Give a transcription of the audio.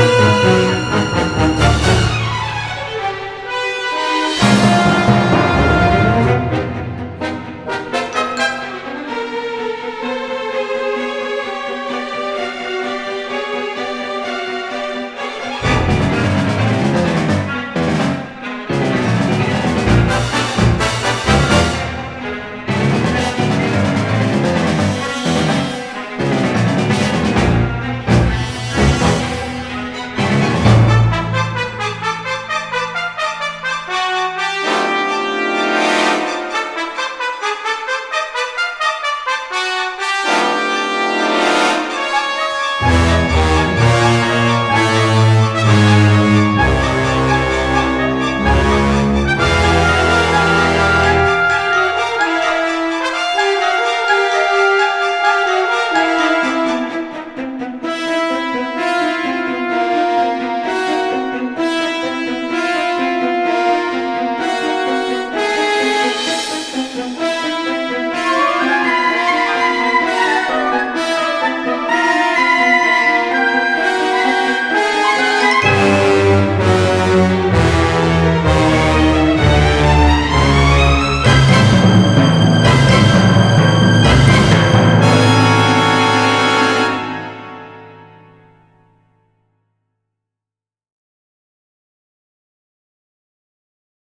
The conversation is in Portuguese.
Música